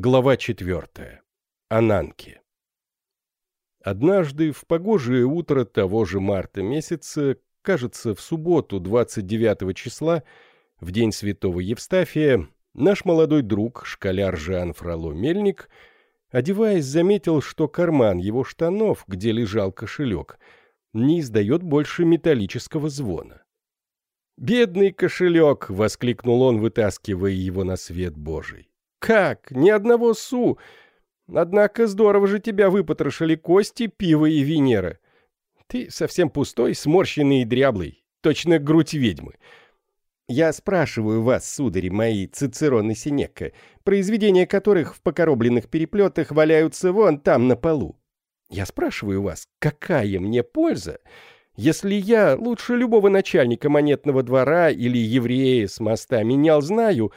Глава четвертая. Ананки. Однажды в погожее утро того же марта месяца, кажется, в субботу 29 числа, в день святого Евстафия, наш молодой друг, школяр Жан Фроло Мельник, одеваясь, заметил, что карман его штанов, где лежал кошелек, не издает больше металлического звона. «Бедный кошелек!» — воскликнул он, вытаскивая его на свет Божий. «Как? Ни одного су! Однако здорово же тебя выпотрошили кости, пиво и Венера. Ты совсем пустой, сморщенный и дряблый, точно грудь ведьмы. Я спрашиваю вас, судари мои, Цицерон и Синекка, произведения которых в покоробленных переплетах валяются вон там на полу. Я спрашиваю вас, какая мне польза, если я лучше любого начальника монетного двора или еврея с моста менял знаю,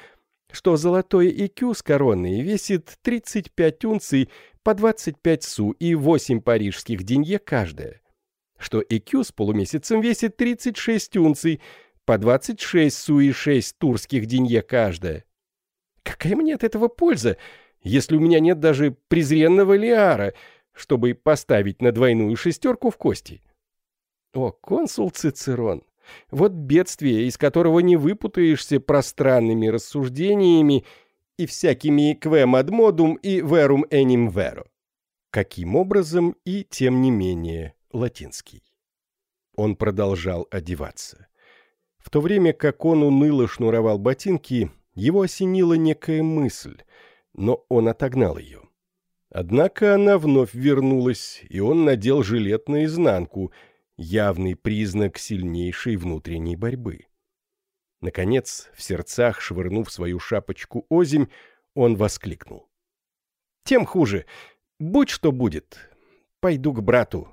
что золотое икю с короной весит 35 унций по 25 су и 8 парижских денье каждая, что икю с полумесяцем весит 36 унций по 26 су и 6 турских денье каждая. Какая мне от этого польза, если у меня нет даже презренного лиара, чтобы поставить на двойную шестерку в кости? О, консул Цицерон! Вот бедствие, из которого не выпутаешься пространными рассуждениями и всякими quem ad modum и verum enim vero. Каким образом и, тем не менее, латинский. Он продолжал одеваться. В то время как он уныло шнуровал ботинки, его осенила некая мысль, но он отогнал ее. Однако она вновь вернулась, и он надел жилет наизнанку — явный признак сильнейшей внутренней борьбы. Наконец, в сердцах, швырнув свою шапочку озимь, он воскликнул. «Тем хуже. Будь что будет. Пойду к брату.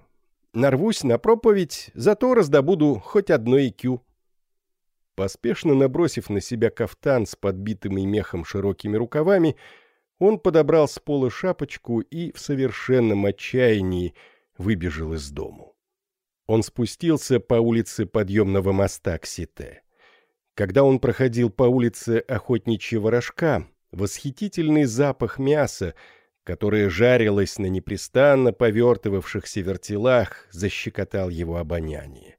Нарвусь на проповедь, зато раздобуду хоть одно икю». Поспешно набросив на себя кафтан с подбитыми мехом широкими рукавами, он подобрал с пола шапочку и в совершенном отчаянии выбежал из дому. Он спустился по улице подъемного моста к Сите. Когда он проходил по улице Охотничьего рожка, восхитительный запах мяса, которое жарилось на непрестанно повертывавшихся вертелах, защекотал его обоняние.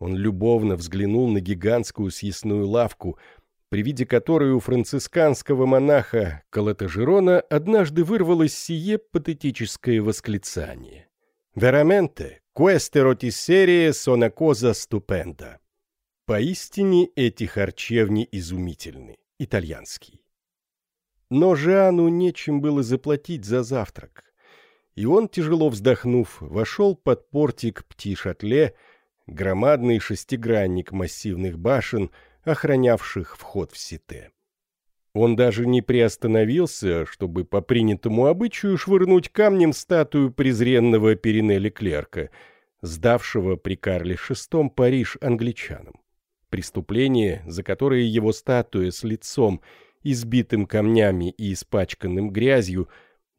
Он любовно взглянул на гигантскую съестную лавку, при виде которой у францисканского монаха Калатажерона однажды вырвалось сие патетическое восклицание. «Вераменте, Queste rotisserie sono cosa stupenda. Поистине эти харчевни изумительны. Итальянский. Но Жану нечем было заплатить за завтрак. И он, тяжело вздохнув, вошел под портик Пти-Шатле, громадный шестигранник массивных башен, охранявших вход в Сите. Он даже не приостановился, чтобы по принятому обычаю швырнуть камнем статую презренного Перинелли Клерка, сдавшего при Карле VI Париж англичанам. Преступление, за которое его статуя с лицом, избитым камнями и испачканным грязью,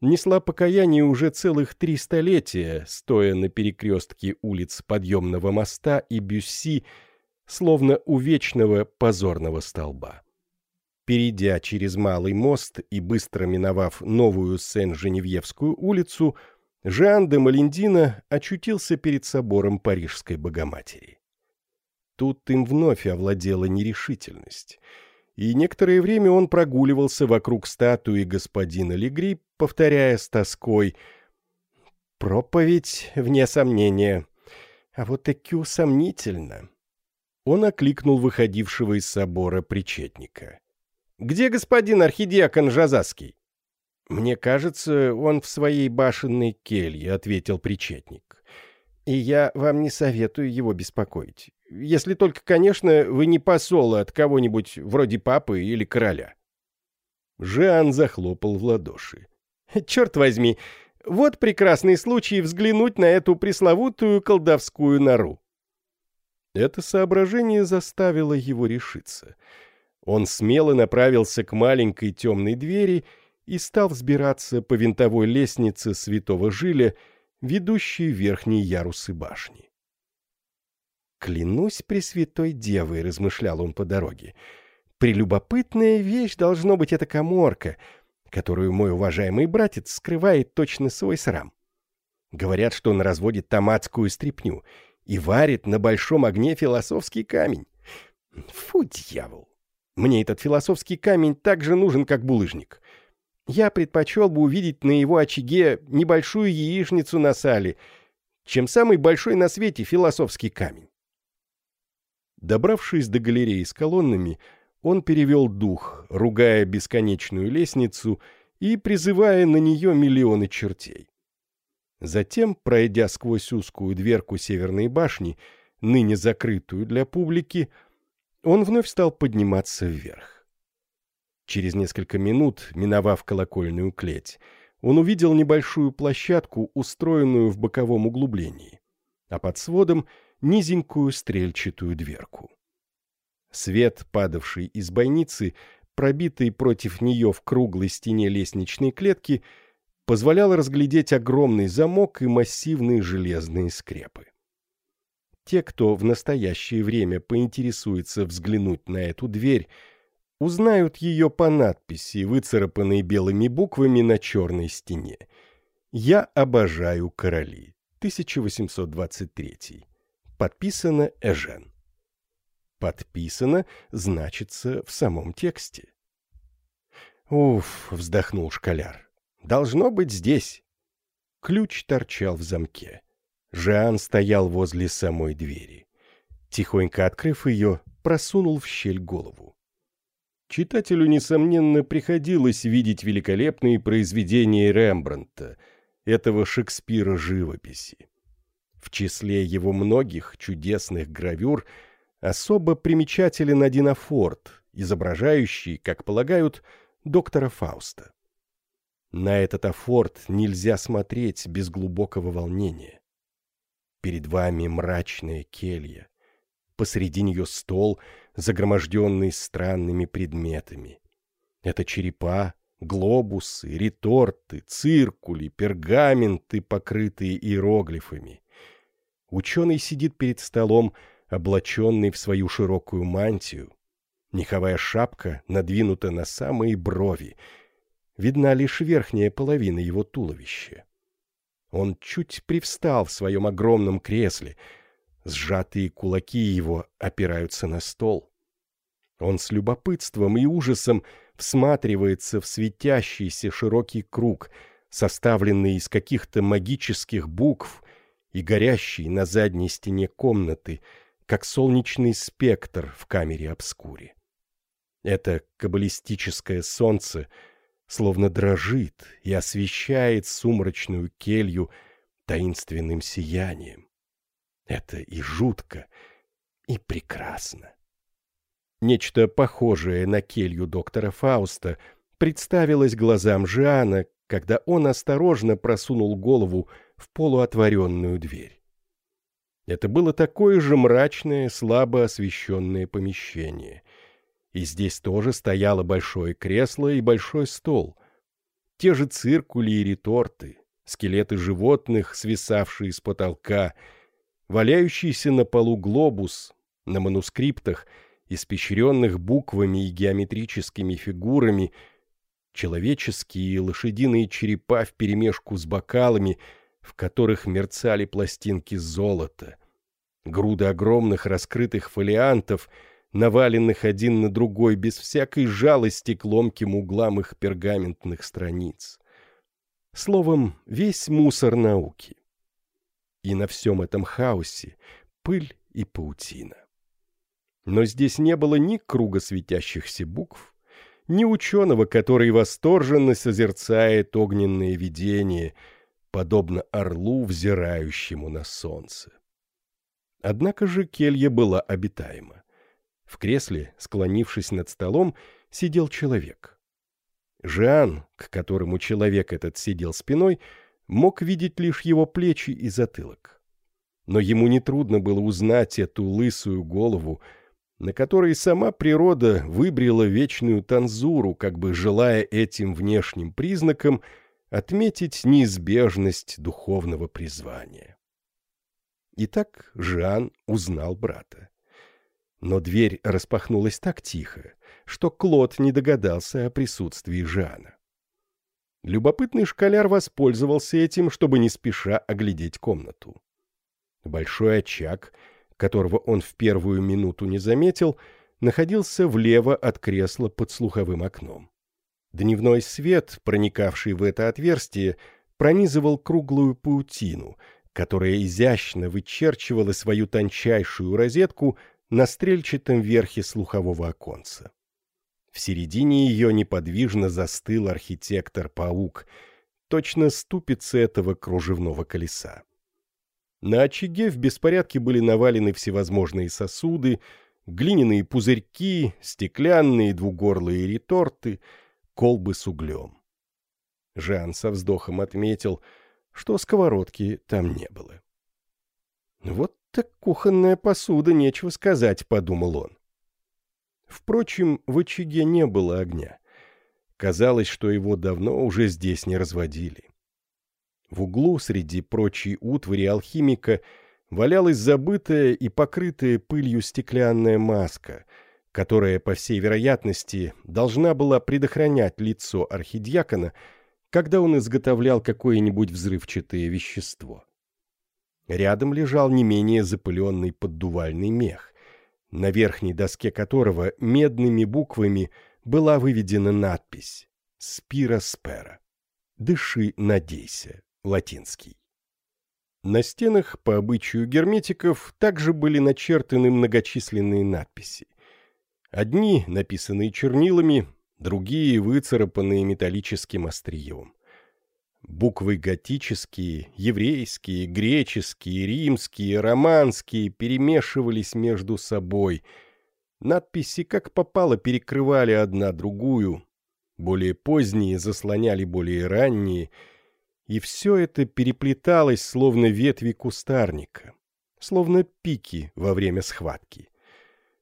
несла покаяние уже целых три столетия, стоя на перекрестке улиц Подъемного моста и Бюсси, словно у вечного позорного столба. Перейдя через Малый мост и быстро миновав новую Сен-Женевьевскую улицу, Жан де Малендина очутился перед собором Парижской Богоматери. Тут им вновь овладела нерешительность, и некоторое время он прогуливался вокруг статуи господина Легри, повторяя с тоской «Проповедь, вне сомнения, а вот Экю сомнительно». Он окликнул выходившего из собора причетника. Где господин архидиакон Жазаский?» «Мне кажется, он в своей башенной келье», — ответил причетник. «И я вам не советую его беспокоить. Если только, конечно, вы не посол от кого-нибудь вроде папы или короля». Жан захлопал в ладоши. «Черт возьми, вот прекрасный случай взглянуть на эту пресловутую колдовскую нору». Это соображение заставило его решиться — он смело направился к маленькой темной двери и стал взбираться по винтовой лестнице святого Жиля, ведущей в верхние ярусы башни. «Клянусь Пресвятой Девой», — размышлял он по дороге, — «прелюбопытная вещь должно быть эта коморка, которую мой уважаемый братец скрывает точно свой срам. Говорят, что он разводит томатскую стряпню и варит на большом огне философский камень. Фу, дьявол! Мне этот философский камень так же нужен, как булыжник. Я предпочел бы увидеть на его очаге небольшую яичницу на сале, чем самый большой на свете философский камень. Добравшись до галереи с колоннами, он перевел дух, ругая бесконечную лестницу и призывая на нее миллионы чертей. Затем, пройдя сквозь узкую дверку северной башни, ныне закрытую для публики, он вновь стал подниматься вверх. Через несколько минут, миновав колокольную клеть, он увидел небольшую площадку, устроенную в боковом углублении, а под сводом — низенькую стрельчатую дверку. Свет, падавший из бойницы, пробитый против нее в круглой стене лестничной клетки, позволял разглядеть огромный замок и массивные железные скрепы. Те, кто в настоящее время поинтересуется взглянуть на эту дверь, узнают ее по надписи, выцарапанной белыми буквами на черной стене. «Я обожаю короли» 1823. Подписано Эжен. Подписано значится в самом тексте. «Уф», — вздохнул школяр, — «должно быть здесь». Ключ торчал в замке. Жан стоял возле самой двери. Тихонько открыв ее, просунул в щель голову. Читателю, несомненно, приходилось видеть великолепные произведения Рембрандта, этого Шекспира живописи. В числе его многих чудесных гравюр особо примечателен один афорт, изображающий, как полагают, доктора Фауста. На этот афорт нельзя смотреть без глубокого волнения. Перед вами мрачная келья. Посреди нее стол, загроможденный странными предметами. Это черепа, глобусы, реторты, циркули, пергаменты, покрытые иероглифами. Ученый сидит перед столом, облаченный в свою широкую мантию. Меховая шапка надвинута на самые брови. Видна лишь верхняя половина его туловища. Он чуть привстал в своем огромном кресле. Сжатые кулаки его опираются на стол. Он с любопытством и ужасом всматривается в светящийся широкий круг, составленный из каких-то магических букв и горящий на задней стене комнаты, как солнечный спектр в камере обскуре. Это каббалистическое солнце — словно дрожит и освещает сумрачную келью таинственным сиянием. Это и жутко, и прекрасно. Нечто похожее на келью доктора Фауста представилось глазам Жиана, когда он осторожно просунул голову в полуотворенную дверь. Это было такое же мрачное, слабо освещенное помещение — и здесь тоже стояло большое кресло и большой стол. Те же циркули и реторты, скелеты животных, свисавшие с потолка, валяющийся на полу глобус, на манускриптах, испещренных буквами и геометрическими фигурами, человеческие и лошадиные черепа вперемешку с бокалами, в которых мерцали пластинки золота, груды огромных раскрытых фолиантов — наваленных один на другой без всякой жалости к ломким углам их пергаментных страниц. Словом, весь мусор науки. И на всем этом хаосе пыль и паутина. Но здесь не было ни круга светящихся букв, ни ученого, который восторженно созерцает огненное видение, подобно орлу, взирающему на солнце. Однако же келья была обитаема. В кресле, склонившись над столом, сидел человек. Жан, к которому человек этот сидел спиной, мог видеть лишь его плечи и затылок. Но ему нетрудно было узнать эту лысую голову, на которой сама природа выбрила вечную танзуру, как бы желая этим внешним признаком отметить неизбежность духовного призвания. Итак, Жан узнал брата. Но дверь распахнулась так тихо, что Клод не догадался о присутствии Жана. Любопытный школяр воспользовался этим, чтобы не спеша оглядеть комнату. Большой очаг, которого он в первую минуту не заметил, находился влево от кресла под слуховым окном. Дневной свет, проникавший в это отверстие, пронизывал круглую паутину, которая изящно вычерчивала свою тончайшую розетку на стрельчатом верхе слухового оконца. В середине ее неподвижно застыл архитектор-паук, точно ступица этого кружевного колеса. На очаге в беспорядке были навалены всевозможные сосуды, глиняные пузырьки, стеклянные двугорлые реторты, колбы с углем. Жан со вздохом отметил, что сковородки там не было. «Вот так кухонная посуда, нечего сказать», — подумал он. Впрочем, в очаге не было огня. Казалось, что его давно уже здесь не разводили. В углу среди прочей утвари алхимика валялась забытая и покрытая пылью стеклянная маска, которая, по всей вероятности, должна была предохранять лицо архидиакона, когда он изготовлял какое-нибудь взрывчатое вещество. Рядом лежал не менее запыленный поддувальный мех на верхней доске которого медными буквами была выведена надпись «Спира спера» — «Дыши, надейся» — латинский. На стенах, по обычаю герметиков, также были начертаны многочисленные надписи. Одни, написанные чернилами, другие, выцарапанные металлическим острием. Буквы готические, еврейские, греческие, римские, романские перемешивались между собой. Надписи как попало перекрывали одна другую. Более поздние заслоняли более ранние. И все это переплеталось, словно ветви кустарника, словно пики во время схватки.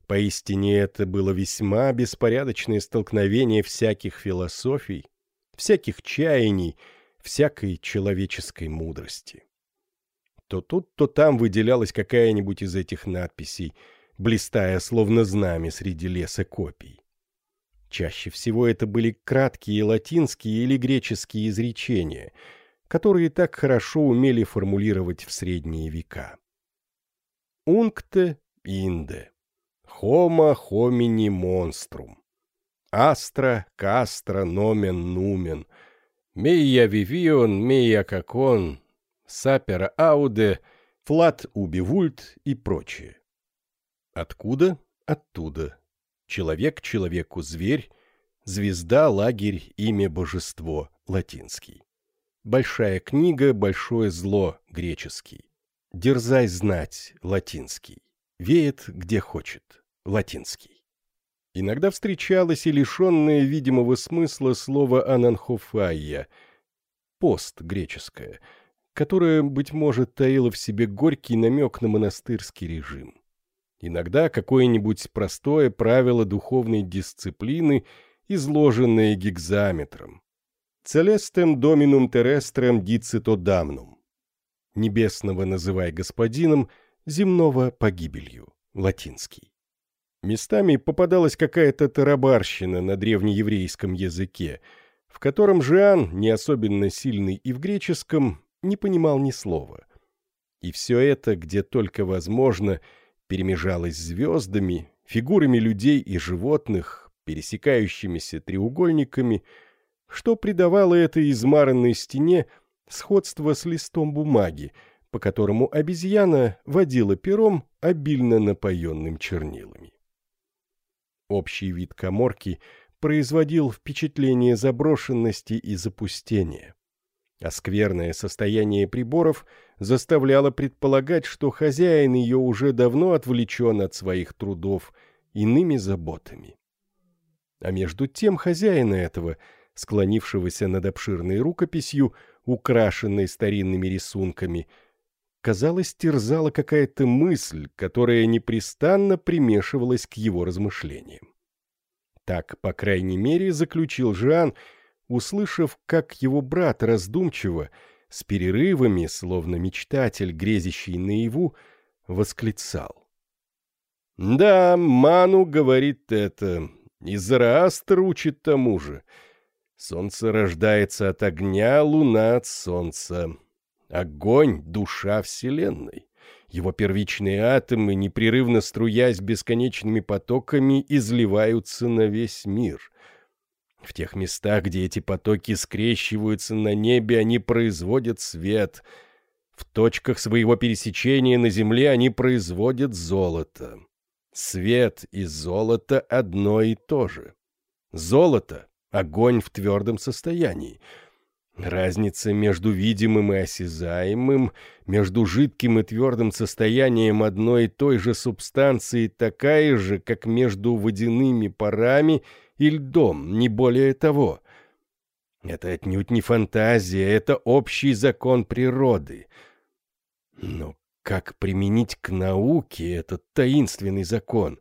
Поистине это было весьма беспорядочное столкновение всяких философий, всяких чаяний — всякой человеческой мудрости. То тут, то там выделялась какая-нибудь из этих надписей, блистая словно знамя среди леса копий. Чаще всего это были краткие латинские или греческие изречения, которые так хорошо умели формулировать в средние века. «Ункте инде», «Homo homini monstrum», «Астра, кастра, номен, нумен», Мея вивион, мея какон, сапера ауде, флат убивульт и прочее. Откуда? Оттуда. Человек человеку зверь, звезда, лагерь, имя, божество, латинский. Большая книга, большое зло, греческий. Дерзай знать, латинский. Веет, где хочет, латинский. Иногда встречалось и лишенное видимого смысла слово «ананхофайя» — пост греческое, которое, быть может, таило в себе горький намек на монастырский режим. Иногда какое-нибудь простое правило духовной дисциплины, изложенное гигзаметром. «Целестем доминум терестрем дицито дамнум» «Небесного называй господином, земного погибелью» латинский. Местами попадалась какая-то тарабарщина на древнееврейском языке, в котором Жиан, не особенно сильный и в греческом, не понимал ни слова. И все это, где только возможно, перемежалось звездами, фигурами людей и животных, пересекающимися треугольниками, что придавало этой измаранной стене сходство с листом бумаги, по которому обезьяна водила пером, обильно напоенным чернилами. Общий вид коморки производил впечатление заброшенности и запустения. А скверное состояние приборов заставляло предполагать, что хозяин ее уже давно отвлечен от своих трудов иными заботами. А между тем хозяина этого, склонившегося над обширной рукописью, украшенной старинными рисунками, казалось, терзала какая-то мысль, которая непрестанно примешивалась к его размышлениям. Так, по крайней мере, заключил Жан, услышав, как его брат раздумчиво, с перерывами, словно мечтатель, грезящий наяву, восклицал. «Да, Ману говорит это, и Зараастр учит тому же. Солнце рождается от огня, луна от солнца. Огонь — душа Вселенной. Его первичные атомы, непрерывно струясь бесконечными потоками, изливаются на весь мир. В тех местах, где эти потоки скрещиваются на небе, они производят свет. В точках своего пересечения на земле они производят золото. Свет и золото одно и то же. Золото — огонь в твердом состоянии — Разница между видимым и осязаемым, между жидким и твердым состоянием одной и той же субстанции такая же, как между водяными парами и льдом, не более того. Это отнюдь не фантазия, это общий закон природы. Но как применить к науке этот таинственный закон?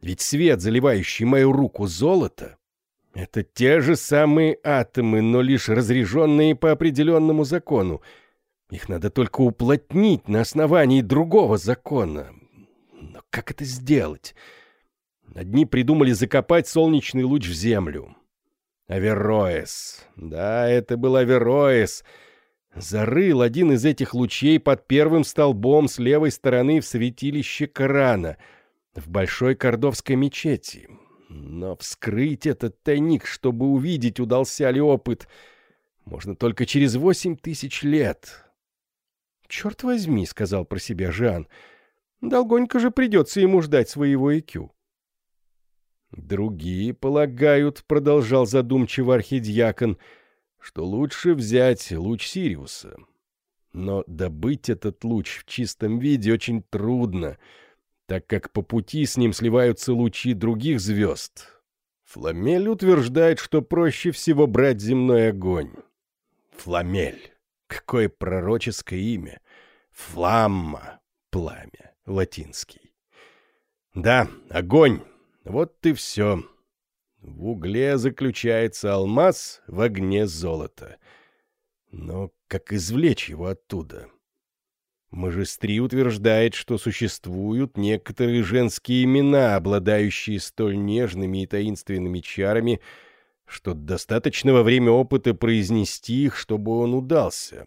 Ведь свет, заливающий мою руку золото, это те же самые атомы, но лишь разряженные по определенному закону. Их надо только уплотнить на основании другого закона. Но как это сделать? Одни придумали закопать солнечный луч в землю. Авероэс. Да, это был Авероэс. Зарыл один из этих лучей под первым столбом с левой стороны в святилище Корана, в Большой Кордовской мечети. Но вскрыть этот тайник, чтобы увидеть, удался ли опыт, можно только через восемь тысяч лет. «Черт возьми», — сказал про себя Жан, — «долгонько же придется ему ждать своего ИКЮ». «Другие полагают», — продолжал задумчиво архидьякон, — «что лучше взять луч Сириуса. Но добыть этот луч в чистом виде очень трудно» так как по пути с ним сливаются лучи других звезд. Фламель утверждает, что проще всего брать земной огонь. Фламель. Какое пророческое имя. Фламма. Пламя. Латинский. Да, огонь. Вот и все. В угле заключается алмаз, в огне золото. Но как извлечь его оттуда? — Мажестри утверждает, что существуют некоторые женские имена, обладающие столь нежными и таинственными чарами, что достаточно во время опыта произнести их, чтобы он удался.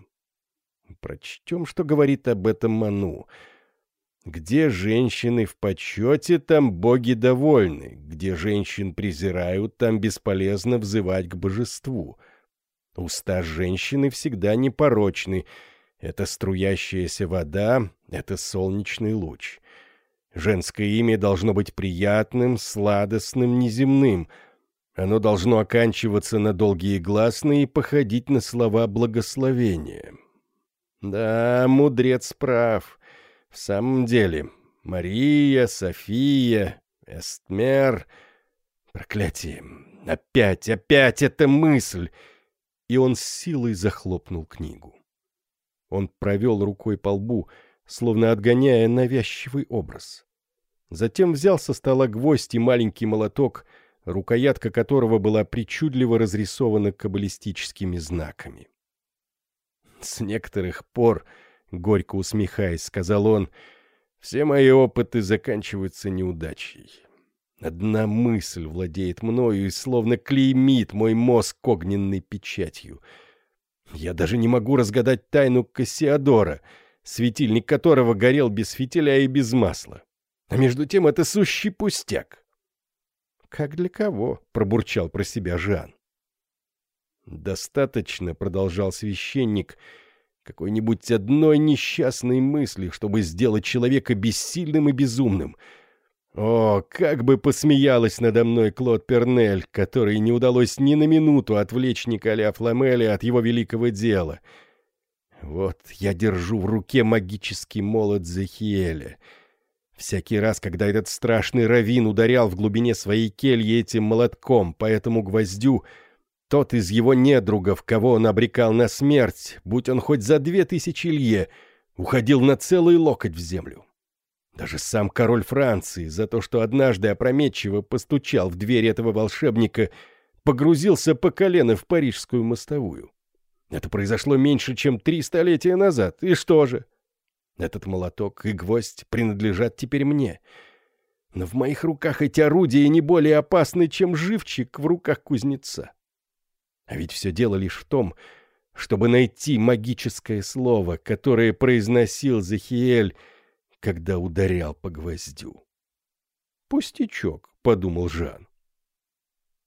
Прочтем, что говорит об этом Ману. Где женщины в почете, там боги довольны. Где женщин презирают, там бесполезно взывать к божеству. Уста женщины всегда непорочны — это струящаяся вода, это солнечный луч. Женское имя должно быть приятным, сладостным, неземным. Оно должно оканчиваться на долгие гласные и походить на слова благословения. Да, мудрец прав. В самом деле, Мария, София, Эстмер... Проклятие! Опять, опять эта мысль! И он с силой захлопнул книгу. Он провел рукой по лбу, словно отгоняя навязчивый образ. Затем взял со стола гвоздь и маленький молоток, рукоятка которого была причудливо разрисована каббалистическими знаками. «С некоторых пор, — горько усмехаясь, — сказал он, — все мои опыты заканчиваются неудачей. Одна мысль владеет мною и словно клеймит мой мозг огненной печатью — я даже не могу разгадать тайну Кассиадора, светильник которого горел без фитиля и без масла. А между тем это сущий пустяк. «Как для кого?» — пробурчал про себя Жан. «Достаточно», — продолжал священник, — «какой-нибудь одной несчастной мысли, чтобы сделать человека бессильным и безумным — о, как бы посмеялась надо мной Клод Пернель, которой не удалось ни на минуту отвлечь Николя Фламеля от его великого дела. Вот я держу в руке магический молот Захиэля. Всякий раз, когда этот страшный равин ударял в глубине своей кельи этим молотком по этому гвоздю, тот из его недругов, кого он обрекал на смерть, будь он хоть за две тысячи лье, уходил на целый локоть в землю. Даже сам король Франции за то, что однажды опрометчиво постучал в дверь этого волшебника, погрузился по колено в парижскую мостовую. Это произошло меньше, чем три столетия назад. И что же? Этот молоток и гвоздь принадлежат теперь мне. Но в моих руках эти орудия не более опасны, чем живчик в руках кузнеца. А ведь все дело лишь в том, чтобы найти магическое слово, которое произносил Захиэль, когда ударял по гвоздю. «Пустячок», — подумал Жан.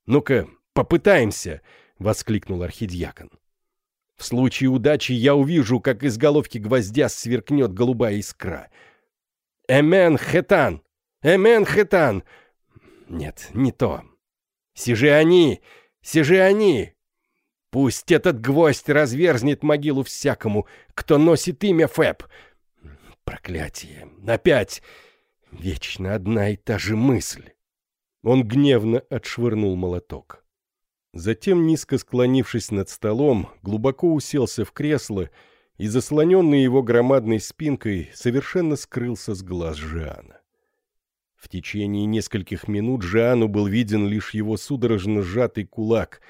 «Ну-ка, попытаемся!» — воскликнул архидьякон. «В случае удачи я увижу, как из головки гвоздя сверкнет голубая искра. Эмен хетан! Эмен хетан!» «Нет, не то. Сижи они! Сижи они! Пусть этот гвоздь разверзнет могилу всякому, кто носит имя Фэб. Проклятие! Опять! Вечно одна и та же мысль!» Он гневно отшвырнул молоток. Затем, низко склонившись над столом, глубоко уселся в кресло и, заслоненный его громадной спинкой, совершенно скрылся с глаз Жиана. В течение нескольких минут Жиану был виден лишь его судорожно сжатый кулак,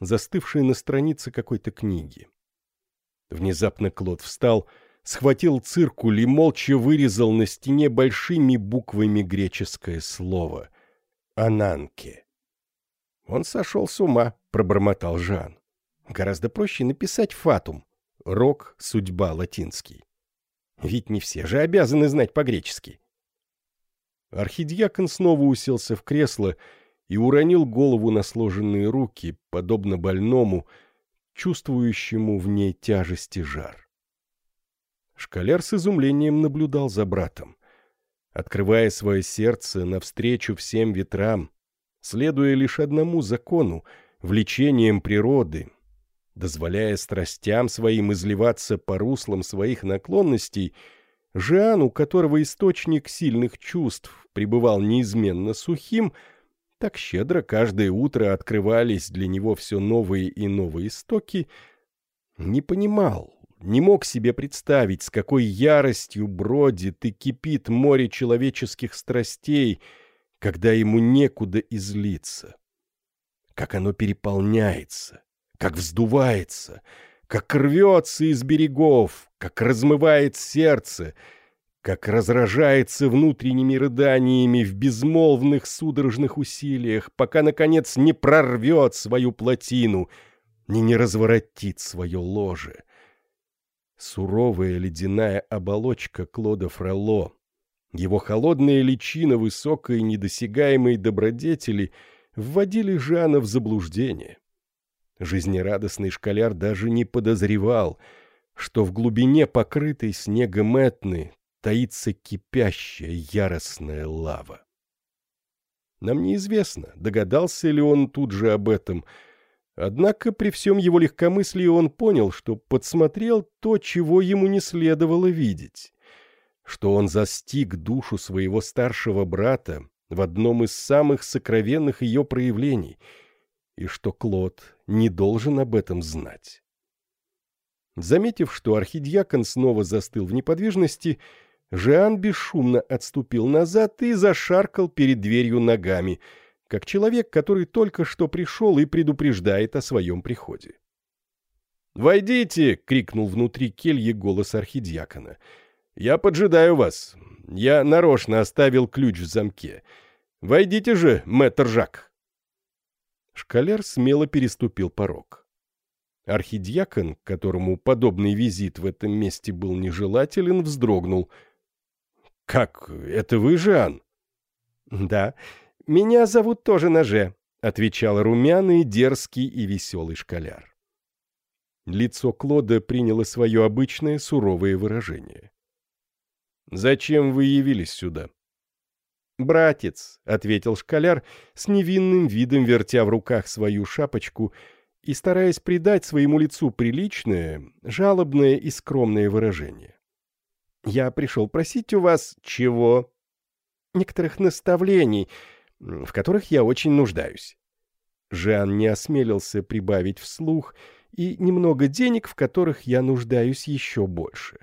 застывший на странице какой-то книги. Внезапно Клод встал, схватил циркуль и молча вырезал на стене большими буквами греческое слово — Ананке. Он сошел с ума, пробормотал Жан. Гораздо проще написать фатум. Рок, судьба, латинский. Ведь не все же обязаны знать по-гречески. Архидьякон снова уселся в кресло и уронил голову на сложенные руки, подобно больному, чувствующему в ней тяжести жар. Школяр с изумлением наблюдал за братом. Открывая свое сердце навстречу всем ветрам, следуя лишь одному закону — влечением природы, дозволяя страстям своим изливаться по руслам своих наклонностей, Жиан, у которого источник сильных чувств пребывал неизменно сухим, так щедро каждое утро открывались для него все новые и новые истоки, не понимал, не мог себе представить, с какой яростью бродит и кипит море человеческих страстей, когда ему некуда излиться. Как оно переполняется, как вздувается, как рвется из берегов, как размывает сердце, как разражается внутренними рыданиями в безмолвных судорожных усилиях, пока, наконец, не прорвет свою плотину, ни не разворотит свое ложе — Суровая ледяная оболочка Клода Фролло, его холодная личина высокой недосягаемой добродетели вводили Жана в заблуждение. Жизнерадостный школяр даже не подозревал, что в глубине покрытой снегом Этны таится кипящая яростная лава. Нам неизвестно, догадался ли он тут же об этом — Однако при всем его легкомыслии он понял, что подсмотрел то, чего ему не следовало видеть, что он застиг душу своего старшего брата в одном из самых сокровенных ее проявлений, и что Клод не должен об этом знать. Заметив, что архидьякон снова застыл в неподвижности, Жиан бесшумно отступил назад и зашаркал перед дверью ногами — как человек, который только что пришел и предупреждает о своем приходе. «Войдите!» — крикнул внутри кельи голос архидьякона. «Я поджидаю вас. Я нарочно оставил ключ в замке. Войдите же, мэтр Жак!» Шкаляр смело переступил порог. Архидьякон, которому подобный визит в этом месте был нежелателен, вздрогнул. «Как? Это вы, Жан?» «Да, «Меня зовут тоже Ноже», — отвечал румяный, дерзкий и веселый школяр. Лицо Клода приняло свое обычное суровое выражение. «Зачем вы явились сюда?» «Братец», — ответил школяр, с невинным видом вертя в руках свою шапочку и стараясь придать своему лицу приличное, жалобное и скромное выражение. «Я пришел просить у вас чего?» «Некоторых наставлений», в которых я очень нуждаюсь». Жан не осмелился прибавить вслух и немного денег, в которых я нуждаюсь еще больше.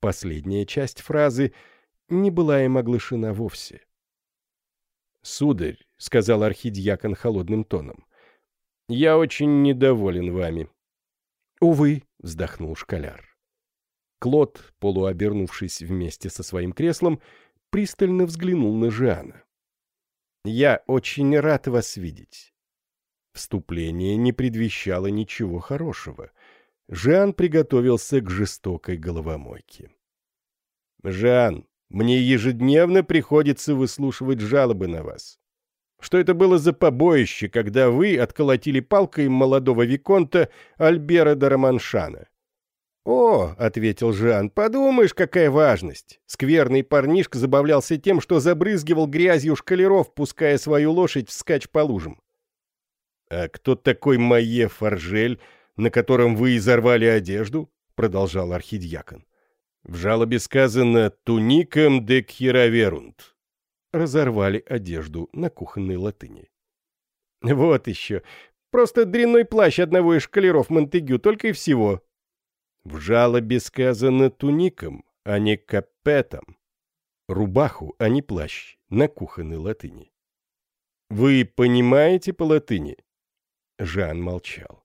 Последняя часть фразы не была им оглашена вовсе. «Сударь», — сказал архидьякон холодным тоном, — «я очень недоволен вами». «Увы», — вздохнул школяр. Клод, полуобернувшись вместе со своим креслом, пристально взглянул на Жана. Я очень рад вас видеть. Вступление не предвещало ничего хорошего. Жан приготовился к жестокой головомойке. «Жан, мне ежедневно приходится выслушивать жалобы на вас. Что это было за побоище, когда вы отколотили палкой молодого виконта Альбера де Романшана? «О», — ответил Жан, — «подумаешь, какая важность!» Скверный парнишка забавлялся тем, что забрызгивал грязью шкалеров, пуская свою лошадь вскачь по лужам. «А кто такой Майе Фаржель, на котором вы изорвали одежду?» — продолжал архидьякон. «В жалобе сказано «туникам де кхираверунд». Разорвали одежду на кухонной латыни. «Вот еще. Просто дрянной плащ одного из шкалеров Монтегю, только и всего», в жалобе сказано туником, а не капетом. Рубаху, а не плащ, на кухонной латыни. «Вы понимаете по латыни?» Жан молчал.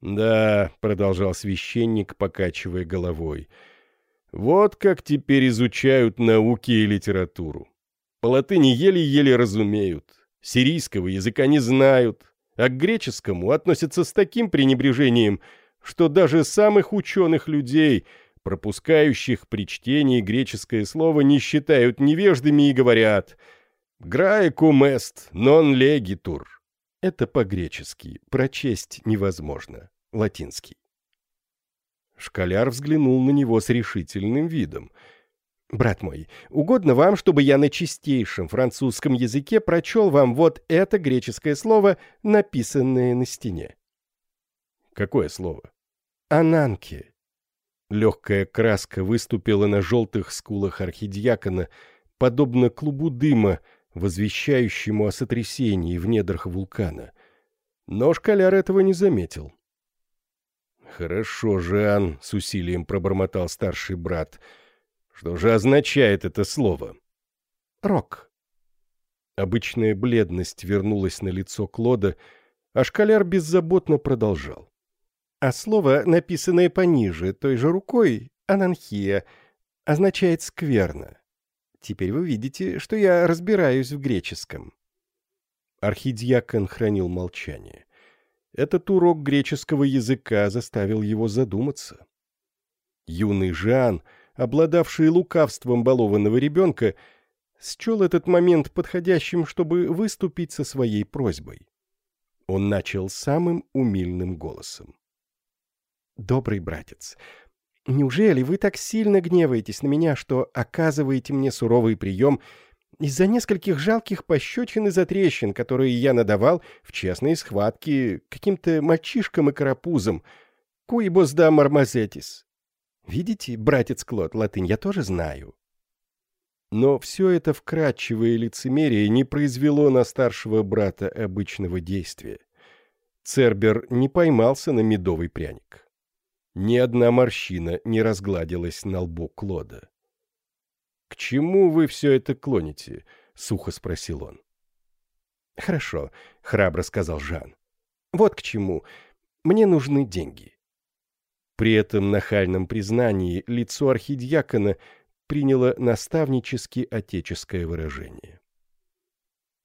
«Да», — продолжал священник, покачивая головой, — «вот как теперь изучают науки и литературу. По латыни еле-еле разумеют, сирийского языка не знают, а к греческому относятся с таким пренебрежением — что даже самых ученых людей, пропускающих при чтении греческое слово, не считают невеждами и говорят «Граекум эст нон легитур». Это по-гречески, прочесть невозможно, латинский. Школяр взглянул на него с решительным видом. «Брат мой, угодно вам, чтобы я на чистейшем французском языке прочел вам вот это греческое слово, написанное на стене?» «Какое слово?» Ананки. Легкая краска выступила на желтых скулах архидиакона, подобно клубу дыма, возвещающему о сотрясении в недрах вулкана. Но школяр этого не заметил. «Хорошо, Жан», — с усилием пробормотал старший брат. «Что же означает это слово?» «Рок». Обычная бледность вернулась на лицо Клода, а школяр беззаботно продолжал. А слово, написанное пониже, той же рукой, «ананхия», означает «скверно». Теперь вы видите, что я разбираюсь в греческом. Архидиакон хранил молчание. Этот урок греческого языка заставил его задуматься. Юный Жан, обладавший лукавством балованного ребенка, счел этот момент подходящим, чтобы выступить со своей просьбой. Он начал самым умильным голосом. Добрый братец, неужели вы так сильно гневаетесь на меня, что оказываете мне суровый прием из-за нескольких жалких пощечин и затрещин, которые я надавал в честные схватки каким-то мальчишкам и карапузам, куибос да мармазетис? Видите, братец Клод, латынь я тоже знаю. Но все это вкрадчивое лицемерие не произвело на старшего брата обычного действия. Цербер не поймался на медовый пряник. Ни одна морщина не разгладилась на лбу Клода. «К чему вы все это клоните?» — сухо спросил он. «Хорошо», — храбро сказал Жан. «Вот к чему. Мне нужны деньги». При этом нахальном признании лицо архидиакона приняло наставнически отеческое выражение.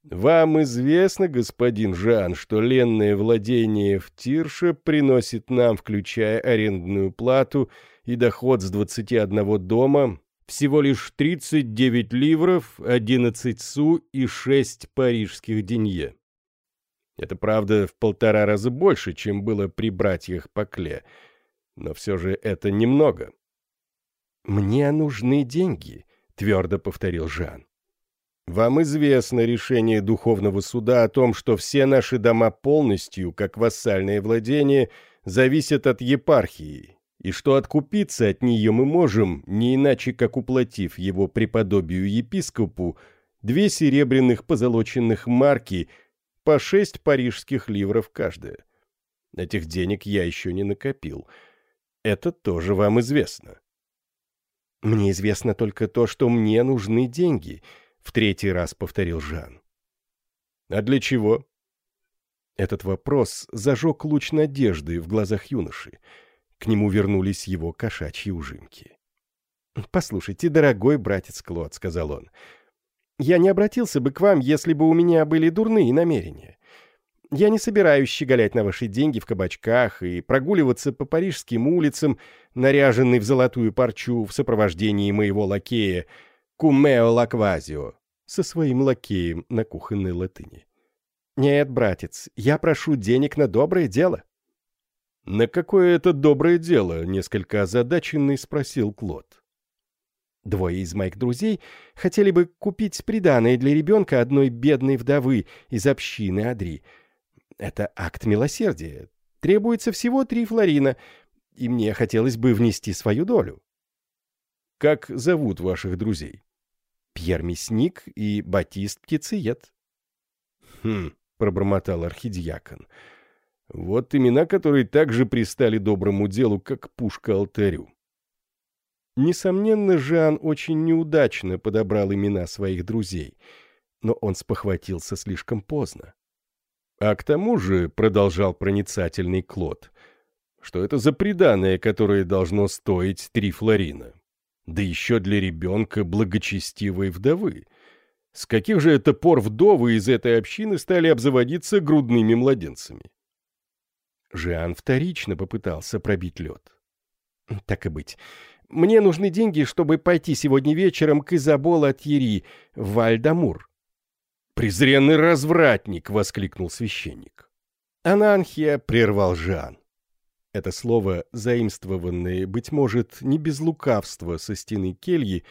Вам известно, господин Жан, что ленное владение в Тирше приносит нам, включая арендную плату и доход с 21 дома, всего лишь 39 ливров, 11 су и 6 парижских денье. Это, правда, в полтора раза больше, чем было при братьях Покле, но все же это немного. «Мне нужны деньги», — твердо повторил Жан. Вам известно решение Духовного суда о том, что все наши дома полностью, как вассальное владение, зависят от епархии, и что откупиться от нее мы можем, не иначе как уплатив его преподобию епископу, две серебряных позолоченных марки по шесть парижских ливров каждая. Этих денег я еще не накопил. Это тоже вам известно. Мне известно только то, что мне нужны деньги — в третий раз повторил Жан. А для чего? Этот вопрос зажег луч надежды в глазах юноши. К нему вернулись его кошачьи ужимки. «Послушайте, дорогой братец Клод», — сказал он, — «я не обратился бы к вам, если бы у меня были дурные намерения. Я не собираюсь щеголять на ваши деньги в кабачках и прогуливаться по парижским улицам, наряженный в золотую парчу в сопровождении моего лакея Кумео Лаквазио со своим лакеем на кухонной латыни. Нет, братец, я прошу денег на доброе дело. «На какое это доброе дело?» — несколько озадаченный спросил Клод. Двое из моих друзей хотели бы купить приданое для ребенка одной бедной вдовы из общины Адри — это акт милосердия. Требуется всего три флорина, и мне хотелось бы внести свою долю. Как зовут ваших друзей? Пьер Мясник и Батист Птицеед. Хм, пробормотал архидиакон. Вот имена, которые также пристали доброму делу, как пушка алтарю. Несомненно, Жан очень неудачно подобрал имена своих друзей, но он спохватился слишком поздно. А к тому же, продолжал проницательный Клод, что это за преданное, которое должно стоить три флорина. Да еще для ребенка благочестивой вдовы. С каких же это пор вдовы из этой общины стали обзаводиться грудными младенцами? Жиан вторично попытался пробить лед. Так и быть. Мне нужны деньги, чтобы пойти сегодня вечером к Изабола Тьери в Вальдамур. «Презренный развратник!» — воскликнул священник. «Ананхия!» — прервал Жан. Это слово, заимствованное, быть может, не без лукавства со стены кельи,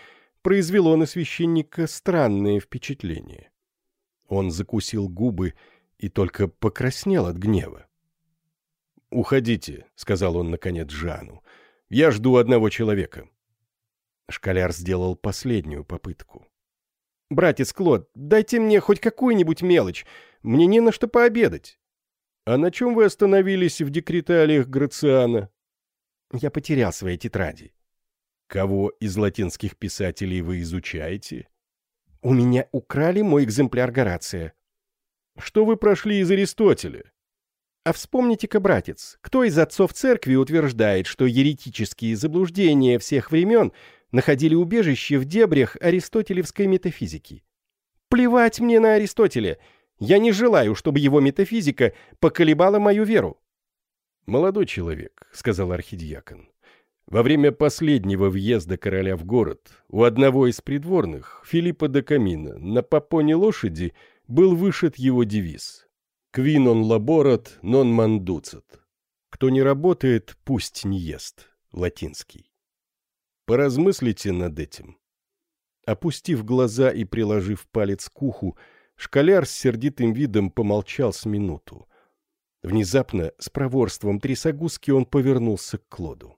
произвело на священника странное впечатление. Он закусил губы и только покраснел от гнева. «Уходите», — сказал он, наконец, Жану. «Я жду одного человека». Школяр сделал последнюю попытку. «Братец Клод, дайте мне хоть какую-нибудь мелочь. Мне не на что пообедать». «А на чем вы остановились в декреталиях Грациана?» «Я потерял свои тетради». «Кого из латинских писателей вы изучаете?» «У меня украли мой экземпляр Горация». «Что вы прошли из Аристотеля?» А вспомните-ка, братец, кто из отцов церкви утверждает, что еретические заблуждения всех времен находили убежище в дебрях аристотелевской метафизики. Плевать мне на Аристотеля. Я не желаю, чтобы его метафизика поколебала мою веру. «Молодой человек», — сказал архидиакон, — «во время последнего въезда короля в город у одного из придворных, Филиппа де Камина, на попоне лошади был вышит его девиз «Квин он лаборат, нон мандуцет». «Кто не работает, пусть не ест» — латинский. Поразмыслите над этим. Опустив глаза и приложив палец к уху, школяр с сердитым видом помолчал с минуту. Внезапно, с проворством трясогузки, он повернулся к Клоду.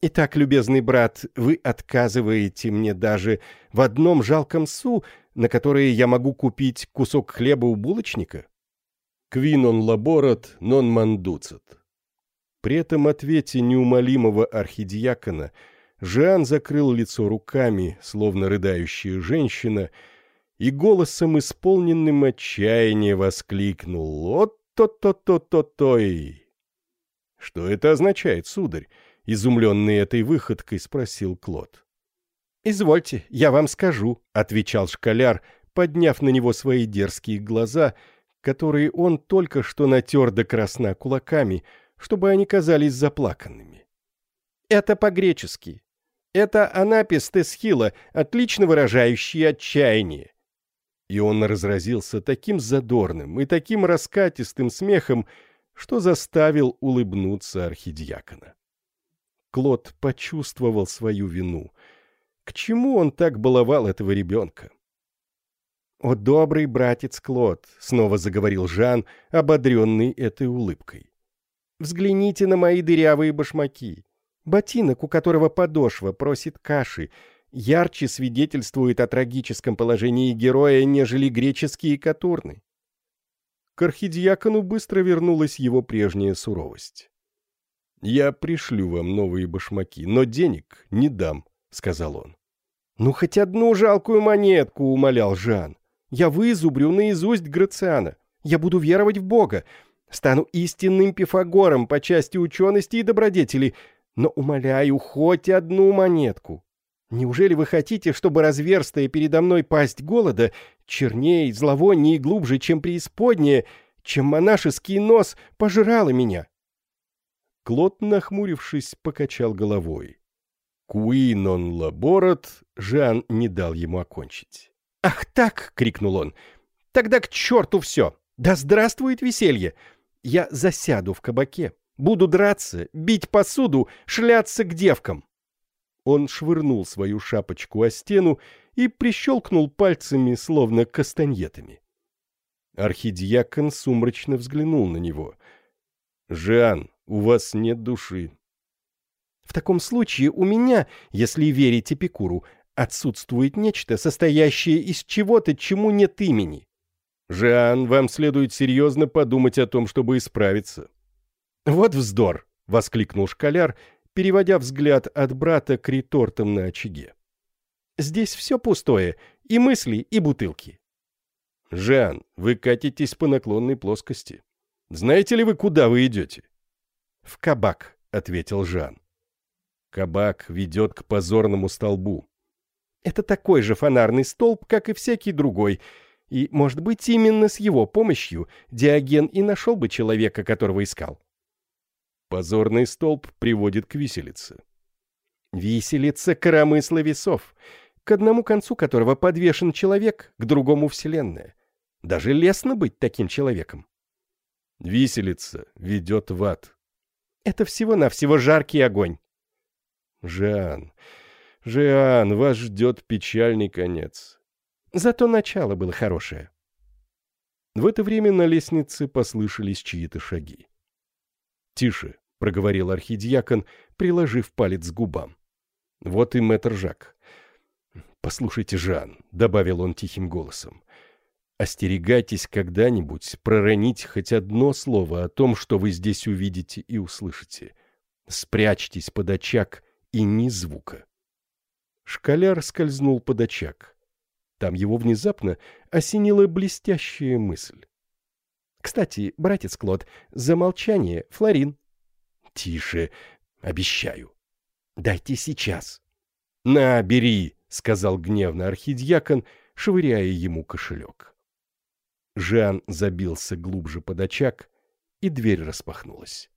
«Итак, любезный брат, вы отказываете мне даже в одном жалком су, на которое я могу купить кусок хлеба у булочника?» «Квинон лаборат, нон мандуцет». При этом ответе неумолимого архидиакона — Жан закрыл лицо руками, словно рыдающая женщина, и голосом, исполненным отчаяния, воскликнул «От-то-то-то-то-той!» «Что это означает, сударь?» — изумленный этой выходкой спросил Клод. «Извольте, я вам скажу», — отвечал школяр, подняв на него свои дерзкие глаза, которые он только что натер до красна кулаками, чтобы они казались заплаканными. «Это по-гречески. Это Анапис Тесхила, отлично выражающий отчаяние. И он разразился таким задорным и таким раскатистым смехом, что заставил улыбнуться архидиакона. Клод почувствовал свою вину. К чему он так баловал этого ребенка? «О, добрый братец Клод!» — снова заговорил Жан, ободренный этой улыбкой. «Взгляните на мои дырявые башмаки. Ботинок, у которого подошва просит каши, ярче свидетельствует о трагическом положении героя, нежели греческие катурны. К архидиакону быстро вернулась его прежняя суровость. «Я пришлю вам новые башмаки, но денег не дам», — сказал он. «Ну, хоть одну жалкую монетку», — умолял Жан. «Я вызубрю наизусть Грациана. Я буду веровать в Бога. Стану истинным Пифагором по части учености и добродетели, но, умоляю, хоть одну монетку. Неужели вы хотите, чтобы разверстая передо мной пасть голода, черней, зловоннее и глубже, чем преисподняя, чем монашеский нос пожирала меня. Клод, нахмурившись, покачал головой. Куинон лаборат Жан не дал ему окончить. «Ах так!» — крикнул он. «Тогда к черту все! Да здравствует веселье! Я засяду в кабаке, буду драться, бить посуду, шляться к девкам!» Он швырнул свою шапочку о стену и прищелкнул пальцами, словно кастаньетами. Архидиакон сумрачно взглянул на него. «Жан, у вас нет души». «В таком случае у меня, если верить Эпикуру, отсутствует нечто, состоящее из чего-то, чему нет имени». «Жан, вам следует серьезно подумать о том, чтобы исправиться». «Вот вздор!» — воскликнул школяр, переводя взгляд от брата к ретортам на очаге. «Здесь все пустое, и мысли, и бутылки». «Жан, вы катитесь по наклонной плоскости. Знаете ли вы, куда вы идете?» «В кабак», — ответил Жан. «Кабак ведет к позорному столбу». «Это такой же фонарный столб, как и всякий другой, и, может быть, именно с его помощью Диоген и нашел бы человека, которого искал». Позорный столб приводит к виселице. Виселица коромысла весов, к одному концу которого подвешен человек, к другому вселенная. Даже лестно быть таким человеком. Виселица ведет в ад. Это всего-навсего жаркий огонь. Жан, Жан, вас ждет печальный конец. Зато начало было хорошее. В это время на лестнице послышались чьи-то шаги. «Тише», — проговорил архидиакон, приложив палец к губам. «Вот и мэтр Жак». «Послушайте, Жан», — добавил он тихим голосом, — «остерегайтесь когда-нибудь проронить хоть одно слово о том, что вы здесь увидите и услышите. Спрячьтесь под очаг и ни звука». Школяр скользнул под очаг. Там его внезапно осенила блестящая мысль. Кстати, братец Клод, за молчание, Флорин. Тише, обещаю. Дайте сейчас. На, бери, сказал гневно архидьякон, швыряя ему кошелек. Жан забился глубже под очаг, и дверь распахнулась.